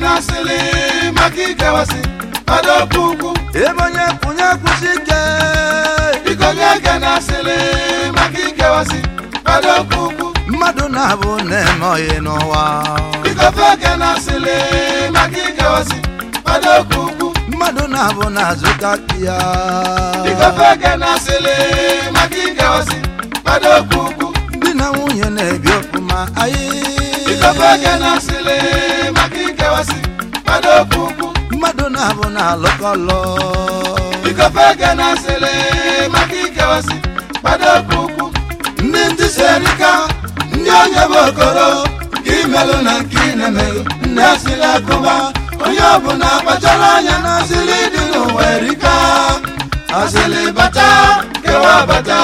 na sili maka ikewasị adọkpụ ukwu ebe onye kwụnye kwụsị ike biko nye eke na sili maka ikewasị adọkpụ ukwu mmadụ na-abụ na-eme oyi n'ụwa biko fe eke na sili maka ikewasị mmadụ na-abụ na-azụta ki ya biko fe eke na sili maka di na nwunye na-ebi ofụma anyị biko fe eke mmadụ okpukpu mmadụ na-abụ na alụkọlọ bikofe ege na sele, maka ikewasị mmadụ okpukpu ndị ndị serika ndị onye bụ okoro ka imelụ na nke ị na-emeghị ndị asịrị akụba onye ọbụla kpachara anya na asịrị dị n'ụwa erika asịrị bata kewa bata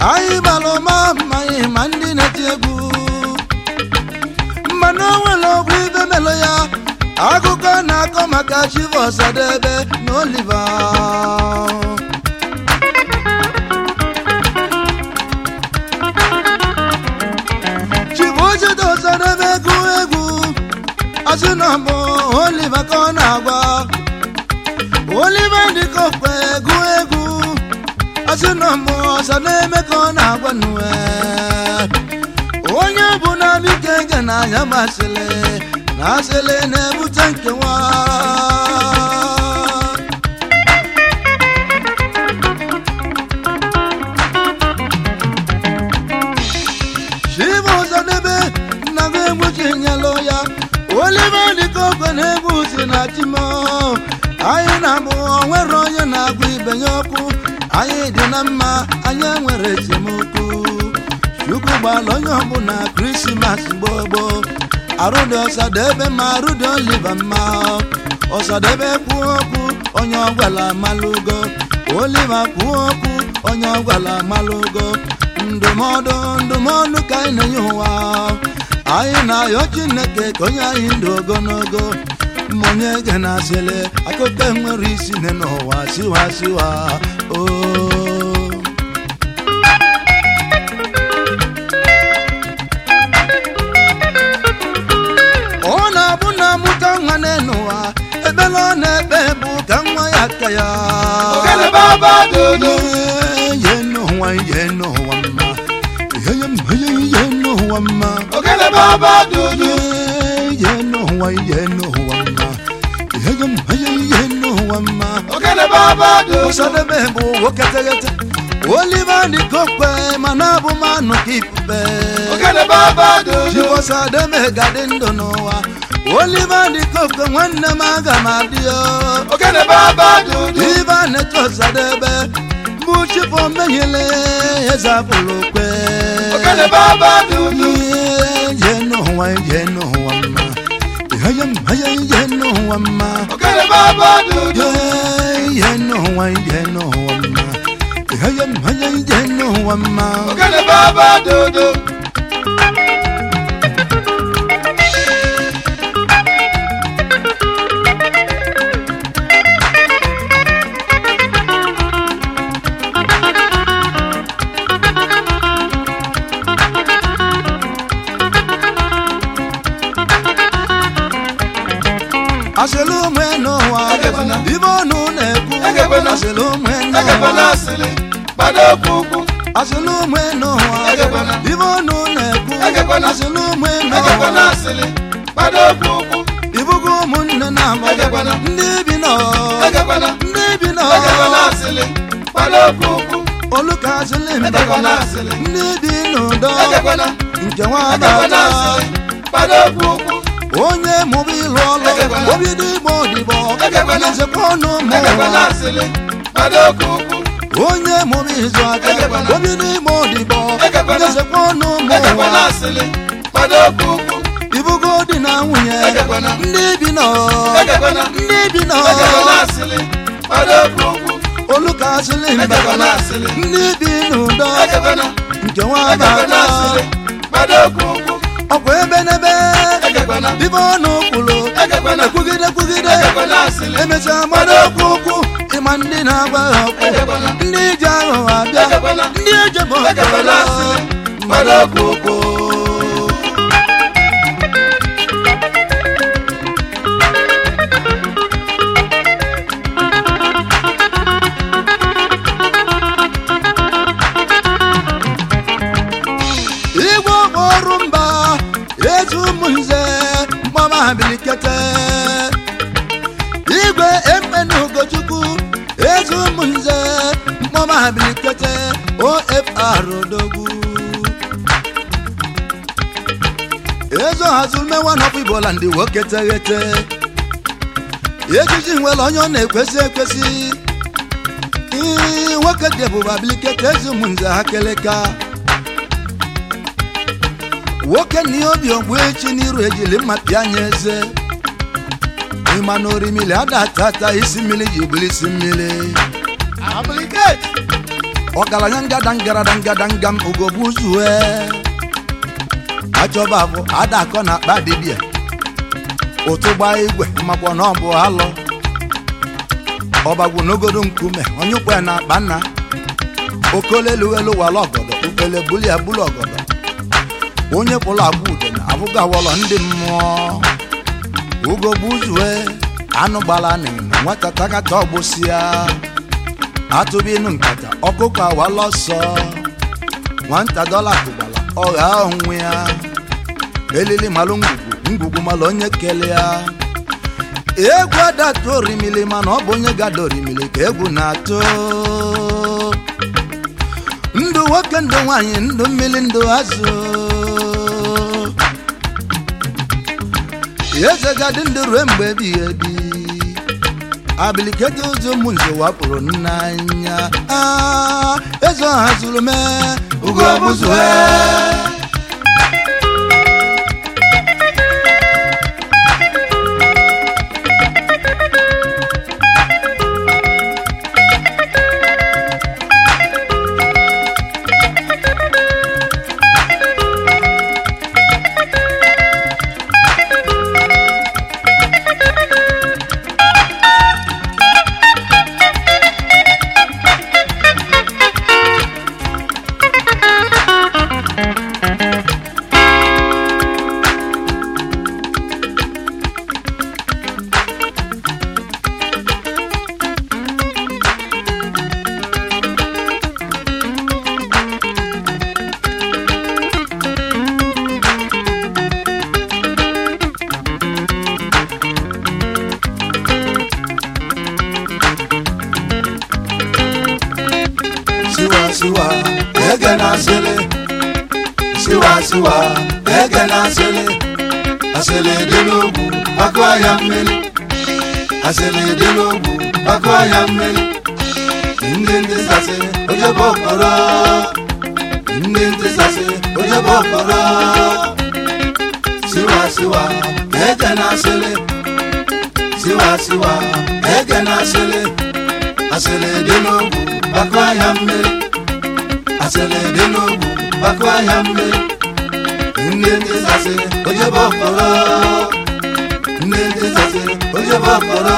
ayi baloma mayi mandi na tiegu mmanụ onwere ọgwụ ibe melo ya akụkọ na koma maka chivos adebe oliva chivos adebe egwu egwu asị na oliva ka ọ na-agwa oliva dịka okwe egwu na-asị na mmụọ na-eme ka o onye bụ na-abịa na asịrị na-ebute nkewa chibe n'ebe ya olive dịka ogwe na na chima na mma enwere nwere esemokwu chukwu gbala onye ọbụla krismas gbogbo arụdị ọsadebe ma arụdị oliva mma ọsadebe kwuo okwu onye ọgwala malugo oliva kwuo okwu onye ọgwala malugo ndụmọdụ ndụmọdụ ka anyị na-enye ụwa anyị na-ayọ chineke ka onye anyị ndụ ogologo ma onye ga na-asịlị akụkọ enwere isi n'ụwa siwa siwa o oh. wamma ogele baba dudu yeno huwa yeno wamma yegam yeno wamma ogele baba dudu sada mebu wokategete olivani kokwe manabu manu kipe ogele baba dudu jibo sada megadendo nowa olivani kokwe mwana maga madio ogele baba dudu ivane tosadebe bu chifo mehele eza bulokwe okele baba dunu yeno wa yeno wa ma hayam hayam yeno wa ma okele baba dunu yeno wa yeno wa ma hayam hayam yeno wa ma okele baba dunu aselomeno wa ibonu neku aselomeno wa aselomeno wa ibonu neku aselomeno wa ibugu munne na amadu ndị bi nọ ndị bi nọ oluka asili mbe ndị bi n'ụdọ nke nwa adọ onye mụbụilu ọlụ obido igbo odibo ezekwa ọnụ mụwa onye mụrụ izu aka obi n'ime odibo ezekwa ọnụ mụwa ibugo dị na nwunye ndị bi nọ ndị bi nọ olukazili mba ndị bi n'ụdọ nke nwa bata ọkwa ebe n'ebe egekwena ibe ọ na-okwulu egekwena ekwugide ekwugide egekwena asịlị emechaa mmadụ okwu okwu ịma ndị na-agwa ha okwu egekwena ndị ije aghụghọ abịa ndị ejebọ egekwena asịlị mmadụ okwu okwu nketa igwe ekpena ugochukwu eze ụmụnze mọmahabilikete ofr odogwu eze ọhazi umewa nọpụ ibola ndị nwoke teghete ejiji nwere onye ọ na-ekwesị ekwesị ii nwoke dị abilikete eze ụmụnze ha keleka nwoke na ihe obi ogbu echi n'iru ejili mma pịa anya eze ịma na orimili adatata isi mmiri ji isi mmiri ọgaranya ngada ngam ugogbu zue achọba bụ adakọ na akpa Otu ụtụgba igwe makwa na ọ bụ alọ ọbagwu n'ogodo nkume onyekwe na akpa nna okoleluelu wala ọgọdọ ukpele bulia bulu ọgọdọ onye pụrụ agwa ude na abụghị awọlọ ndị mmụọ Ugo buzue anụ gbalani nwata takata ọgbụsịa atụbinu nkata ọkụkọ awala ọsọ nwata dọla tụgbala ọgha onwe ya elili malụ ngwugwu ngwugwu malụ onye kele ya egwu adatu orimili mana ọ bụ onye gada orimili ka egwu na-atụ ndụ nwoke ndụ nwaanyị ndụ mmiri ndụ azụ eze ga-adị ndụ ruo mgbe ebighị ebi abilikete ozu ụmụ nze wapụrụ n'anya ah, eze ọha zụrụ mee ugo bụzụ ọkọọya mmiri ndị ndị sasịrị ojebe ọkpọrọ ndị ndị sasịrị ojebe ọkpọrọ siwa siwa ege na asịrị siwa siwa ege na asịrị asịrị dị n'ogbu ọkọọya mmiri asịrị dị n'ogbu ọkọọya mmiri ndị ndị sasịrị ojebe ọkpọrọ ndị ndị sasịrị ojebe ọkpọrọ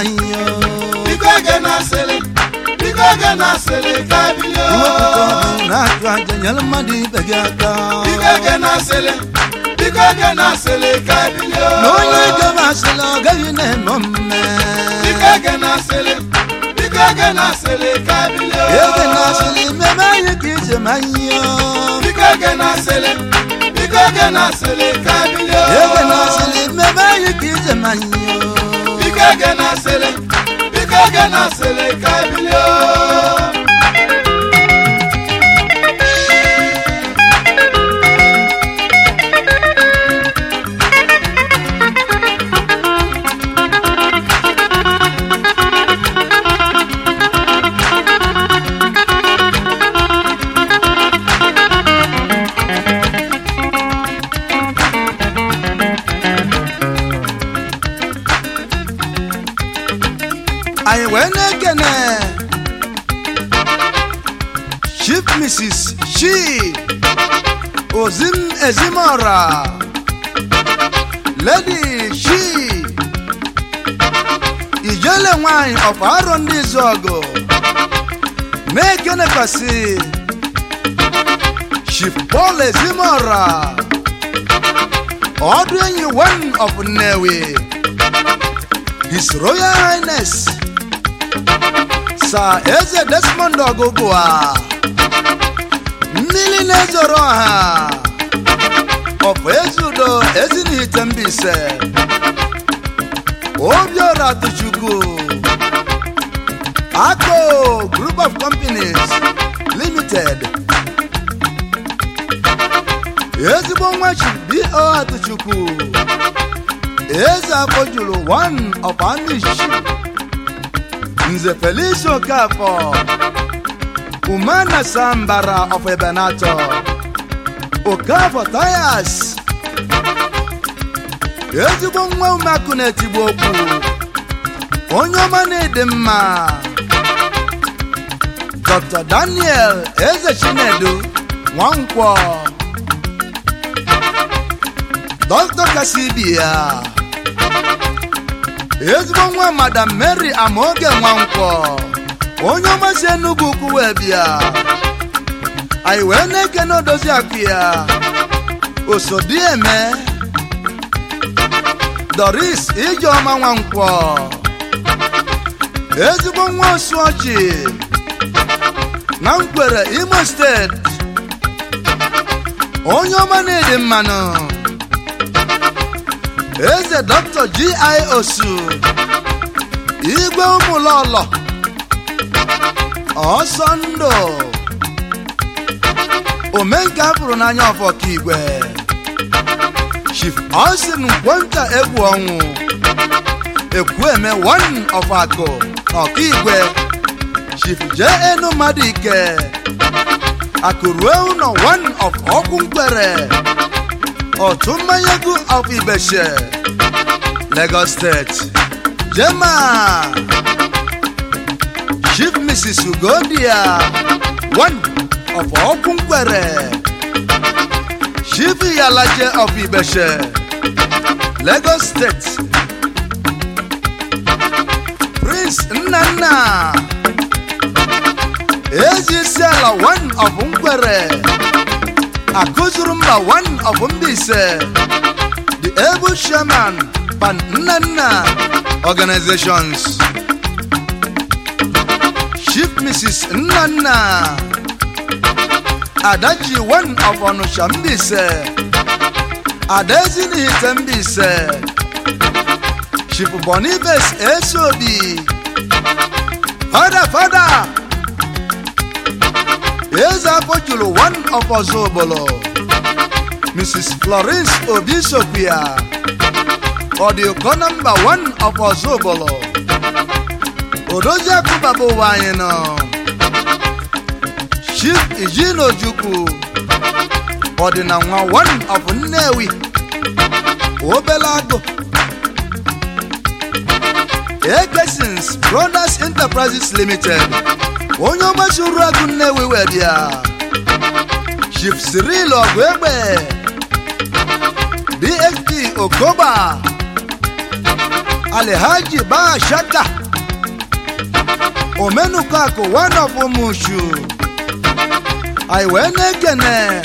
anyị biko gana asịrị biko gana asịrị kabilo iwepụta ọgụ na-achụ aja nyere mmadụ ibe gị aka biko gana asịrị biko gana asịrị kabilo na onye jebe asịrị ọ gaghị na-eme omume biko gana asịrị biko gana asịrị kabilo ebe na asịrị mmemme anyị ka ijem anyị biko gana asịrị biko gana asịrị kabilo na sele anyị wee na-ekene Chief Mrs. Chi Ozim Ezimora Lady Chi Ijele nwanyị ọkwa arụ ndị Izuogu na-ekenekasị Chief Paul Ezimora ọdụ enyi one of Nnewi His Royal Highness Sir eze Desmond Ọgụgụa mmiri na-ezoro ọha ọbụ ezi udo ezi na ite Obi Obiora Tuchukwu Ako Group of Companies Limited ezigbo nwachi B.O. Atuchukwu eze akpọjuru one of anish Nze Felicia Okafor Umana Sambara of Ebenator Okafor Tires ezigbo nwa umeakụ na-etigbu okwu onye ọma na-ede mma Dr. Daniel Eze Chinedu Nwankwọ Dr. Kasibia ezigbo nwa madam mary amaoge nwankwọ onye ọma si enugwu ukwu wee bịa anyị wee na eke odozi akụ ya eme doris ijeọma nwankwọ ezigbo nwa osuochi na nkwere imo steeti onye ọma na mmanụ eze dọkịta gi osu igwe ụmụlọlọ ọsọ ndụ omenka pụrụ n'anya ọfọka igwe chief osin nkwonta egwu ọnwụ ekwueme one of akụ ọka igwe je enu mmadụ ike akụrue ụlọ one of ọkụ mkpere Ọ̀tún Mayegun of Ibẹ̀ṣẹ̀ Lagos State Jema Chief Mrs. Ugodia one of Okungbẹ̀rẹ̀ Chief Iyalaje of Ibẹ̀ṣẹ̀ Lagos State Prince Nnanna AGC one of Ngwere. Akuzurumba one of Umbise, the able shaman, Panana organizations. Chief Mrs. Nana Adachi one of Onushambise, Adezin Hitembise, Chief Bonibes SOB, fada fada. Eza Akpojulu one of Ozobolo Mrs. Florence Obisogbia Odioko number one of Ozobolo Odoziakụ baba ụwa anyị nọ Chief Ijin Ojukwu ọdịna nwa one of Nnewi Obele Agụ Ekesins Brothers Enterprises Limited onye ọgbachi uru agụ Nnewi ewu bịa Ships Cyril ọgụ egbe DSP Okoba Alhaji Bashata Omenukakụ one of Umushu anyị wee na-ekene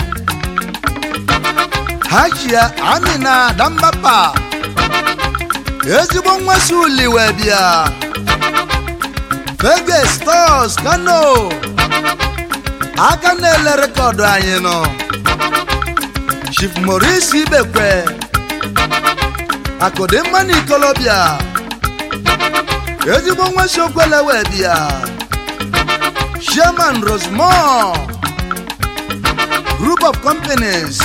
Amina Dambapa ezigbo nwesi uli wee bịa Vegas Stars Kano aka na-ele rekọdụ anyị nọ Chief Maurice Ibekwe akụdịmma na ikolobịa ezigbo nwesi okwele wee bịa Sherman Rosmo, Group of Companies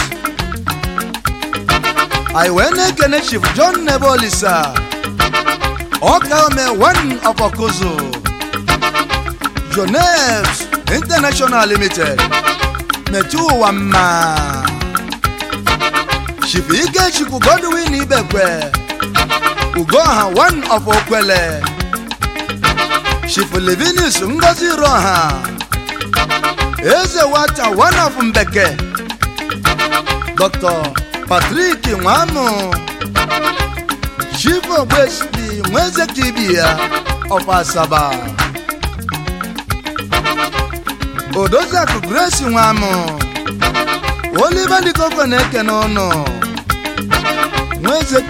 anyị wee na Chief John Nebe Olisa ọka ome one of Jones International Limited Metu ụwa mma Chief Ikechukwu Godwin Ibekwe Ugoha one of Okwele Chief Livinus Ngozi Iroha Eze Wata one of Mbeke Dr. Patrick Nwamu Chief Ogbechi Nwezekibia of Asaba Odoziakụ Grace Nwamu Oliver Likoko na-eke n'ụlọ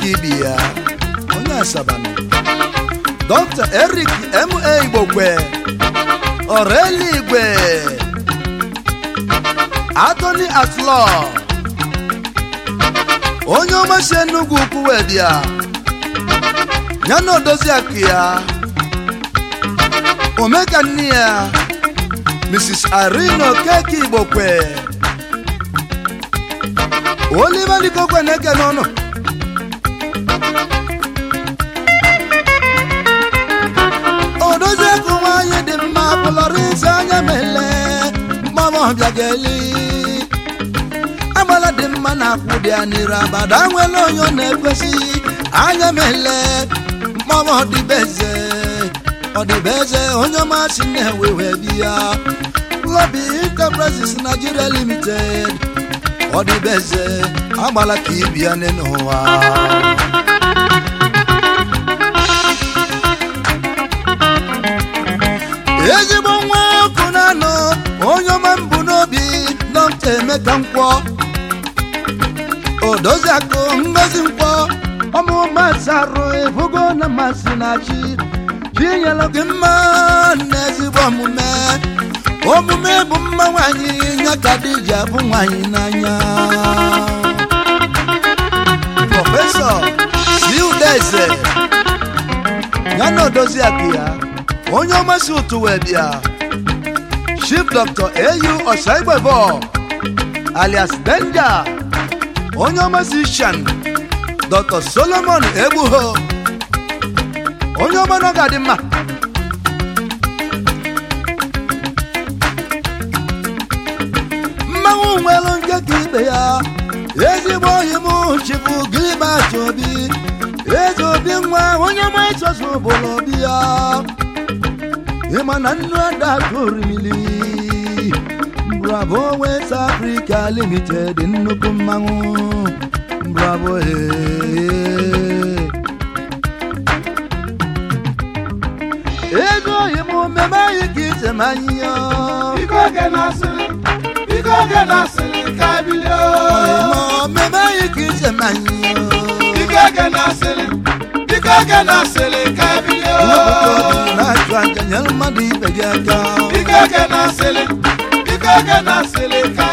Kibia, onye Asaba Dr. Eric M.A. Igbokwe Oreli Igwe Anthony Atlaw, onye ọma si Enugu wee bịa ya na odozi akụ ya omeka nne ya Mrs. Irene Okeke igbo Oliver Likokwe na-eke n'ọnụ odozi akụ nwaanyị dị mma pụlọrọ isi anya mele mama ọbịa ga-eli dị mma na akwụbịa n'iru abada nwere onye ọ na-ekwesịghị anya mele mmanwụ ọdịbeze ọdịbeze onye ọmasị na-ewe wee bịa lobi enterprises Nigeria limited ọdịbeze agbala ka ibia n'ụwa ezigbo nwa ọkụ na-anọ onye ọma mbụ n'obi nke emeka nkwọ odoziakụ ngozi mkpọ ọmụ maazị arụ ịbụgo na masị na chi chi gị mma na ezigbo omume omume bụ mma nwanyị nye ka dị ji abụ nwanyị n'anya prọfesọ si udeze ya na odoziakụ ya onye ọmasị ụtụ wee bịa chief dr au osaigbe alias danger onye musician Dr. Solomon Egbuho onye ọgbana ga-adị mma mmanwụ nwere nkeka ibe ya ezigbo ohi m chifu gilibert obi eze obi nwa onye maịsọsụ bụrụ obi ya ịma na nnu ada orimili Bravo West Africa Limited nnukwu mmanwụ Bravo eh, eh. ego oyi m mmemme anyị ka ije m anyịya mmemme anyị ka ije m anyịya na-achụ aja nyere mmadụ ibe gị aka soka na seleka